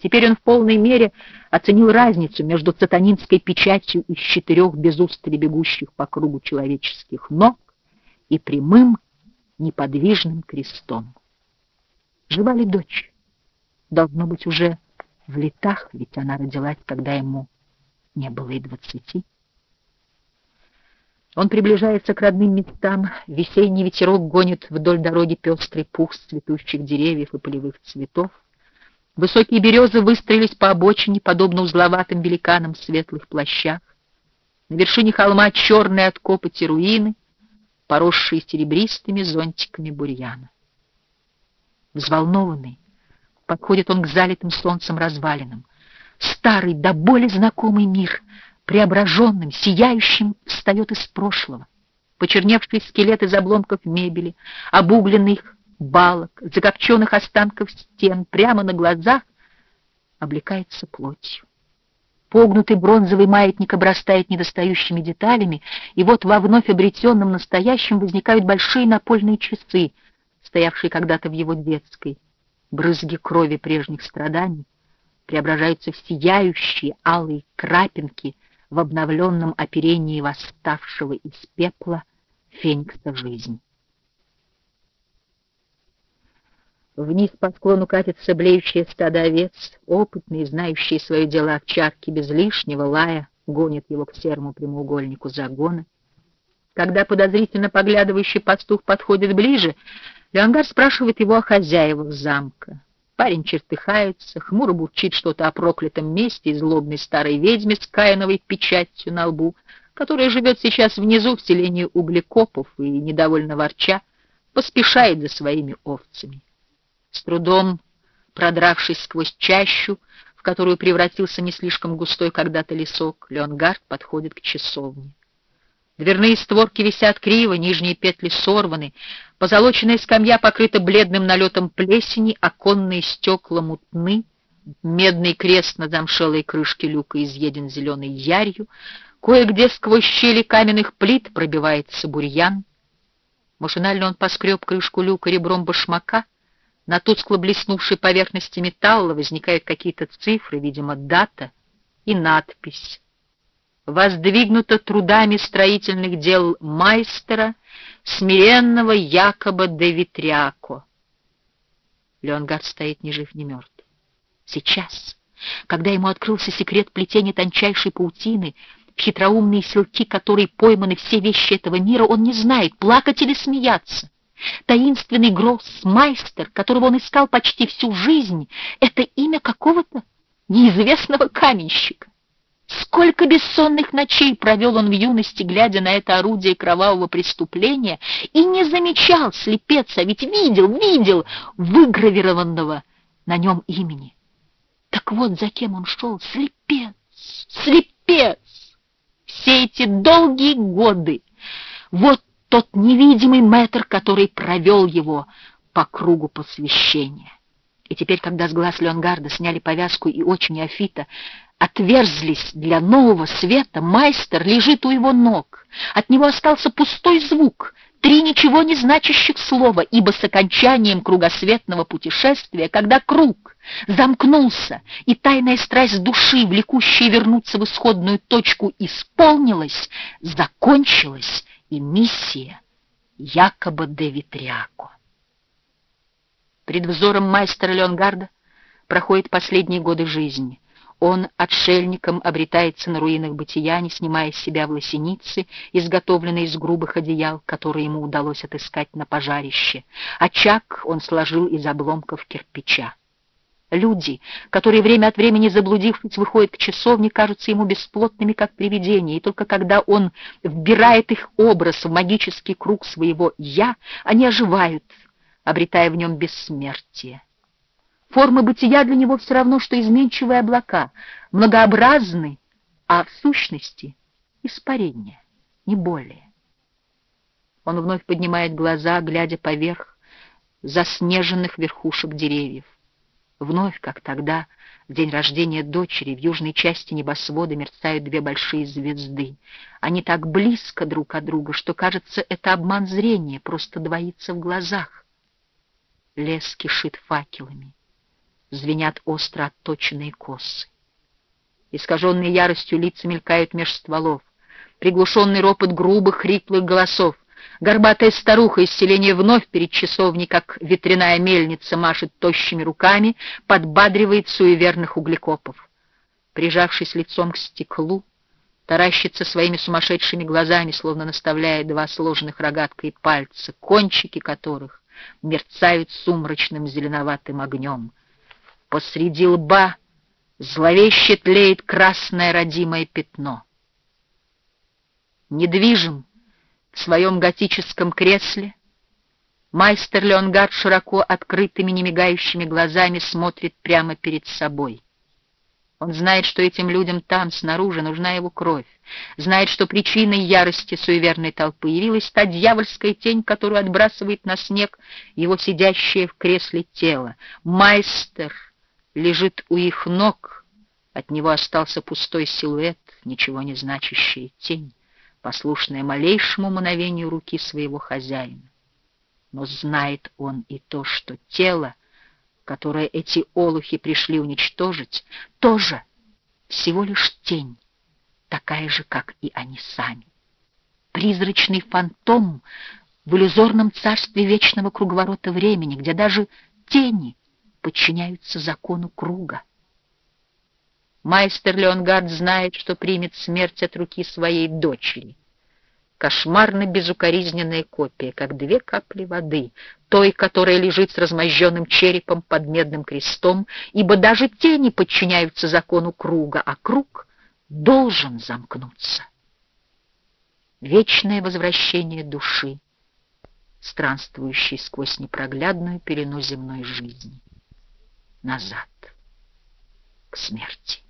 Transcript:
Теперь он в полной мере оценил разницу между сатанинской печатью из четырех без устали бегущих по кругу человеческих ног и прямым неподвижным крестом. Жива ли дочь? Должно быть уже в летах, ведь она родилась, когда ему не было и двадцати. Он приближается к родным местам, весенний ветерок гонит вдоль дороги пестрый пух цветущих деревьев и полевых цветов. Высокие березы выстроились по обочине, подобно узловатым великанам в светлых плащах. На вершине холма черные от копоти руины, поросшие серебристыми зонтиками бурьяна. Взволнованный, подходит он к залитым солнцем развалинам. Старый, до боли знакомый мир, преображенным, сияющим, встает из прошлого. Почерневший скелет из обломков мебели, обугленных балок, закопченных останков стен, прямо на глазах облекается плотью. Погнутый бронзовый маятник обрастает недостающими деталями, и вот во вновь обретенном настоящем возникают большие напольные часы, стоявшие когда-то в его детской. Брызги крови прежних страданий преображаются в сияющие алые крапинки в обновленном оперении восставшего из пепла феникса жизни. Вниз по склону катится блеющее стадо овец, опытные, знающие свои дела овчарки без лишнего лая, гонят его к серому прямоугольнику загона. Когда подозрительно поглядывающий пастух подходит ближе, Леонгар спрашивает его о хозяевах замка. Парень чертыхается, хмуро бурчит что-то о проклятом месте и злобной старой ведьме с каиновой печатью на лбу, которая живет сейчас внизу в селении углекопов и, недовольно ворча, поспешает за своими овцами. С трудом продравшись сквозь чащу, в которую превратился не слишком густой когда-то лесок, Леонгард подходит к часовне. Дверные створки висят криво, нижние петли сорваны, позолоченная скамья покрыта бледным налетом плесени, оконные стекла мутны, медный крест на замшелой крышке люка изъеден зеленой ярью, кое-где сквозь щели каменных плит пробивается бурьян. Машинально он поскреб крышку люка ребром башмака — на тускло блеснувшей поверхности металла возникают какие-то цифры, видимо, дата и надпись. Воздвигнуто трудами строительных дел майстера, смиренного Якоба де Витряко. Леонгард стоит ни жив, ни мертв. Сейчас, когда ему открылся секрет плетения тончайшей паутины, в хитроумные селки, которые пойманы все вещи этого мира, он не знает, плакать или смеяться. Таинственный гроссмайстер, которого он искал почти всю жизнь, это имя какого-то неизвестного каменщика. Сколько бессонных ночей провел он в юности, глядя на это орудие кровавого преступления, и не замечал слепец, а ведь видел, видел выгравированного на нем имени. Так вот, за кем он шел, слепец, слепец! Все эти долгие годы, вот тот невидимый мэтр, который провел его по кругу посвящения. И теперь, когда с глаз Леонгарда сняли повязку и очи Неофита, отверзлись для нового света, майстер лежит у его ног. От него остался пустой звук, три ничего не значащих слова, ибо с окончанием кругосветного путешествия, когда круг замкнулся, и тайная страсть души, влекущая вернуться в исходную точку, исполнилась, закончилась, и миссия якобы де Витряко. Пред взором мастера Леонгарда проходят последние годы жизни. Он отшельником обретается на руинах бытия, не снимая с себя власеницы, изготовленные из грубых одеял, которые ему удалось отыскать на пожарище. Очаг он сложил из обломков кирпича. Люди, которые время от времени заблудившись выходят к часовне, кажутся ему бесплотными, как привидения, и только когда он вбирает их образ в магический круг своего «я», они оживают, обретая в нем бессмертие. Формы бытия для него все равно, что изменчивые облака, многообразны, а в сущности испарение, не более. Он вновь поднимает глаза, глядя поверх заснеженных верхушек деревьев. Вновь, как тогда, в день рождения дочери, в южной части небосвода мерцают две большие звезды. Они так близко друг от друга, что, кажется, это обман зрения, просто двоится в глазах. Лес кишит факелами. звенят остро отточенные косы. Искаженные яростью лица мелькают меж стволов, приглушенный ропот грубых, хриплых голосов. Горбатая старуха из селения вновь перед часовней, как ветряная мельница, машет тощими руками, подбадривает суеверных углекопов. Прижавшись лицом к стеклу, таращится своими сумасшедшими глазами, словно наставляя два сложенных рогаткой пальца, кончики которых мерцают сумрачным зеленоватым огнем. Посреди лба зловеще тлеет красное родимое пятно. Недвижим в своем готическом кресле, майстер Леонгард широко открытыми немигающими глазами смотрит прямо перед собой — он знает, что этим людям там, снаружи, нужна его кровь. Знает, что причиной ярости суеверной толпы явилась та дьявольская тень, которую отбрасывает на снег его сидящее в кресле тело. Майстер лежит у их ног. От него остался пустой силуэт, ничего не значащая тень, послушная малейшему мановению руки своего хозяина. Но знает он и то, что тело которое эти олухи пришли уничтожить, тоже всего лишь тень, такая же, как и они сами. Призрачный фантом в иллюзорном царстве вечного круговорота времени, где даже тени подчиняются закону круга. Майстер Леонгард знает, что примет смерть от руки своей дочери — кошмарно безукоризненная копия, как две капли воды, той, которая лежит с размозженным черепом под медным крестом, ибо даже тени подчиняются закону круга, а круг должен замкнуться. Вечное возвращение души, странствующей сквозь непроглядную пелену земной жизни, назад, к смерти.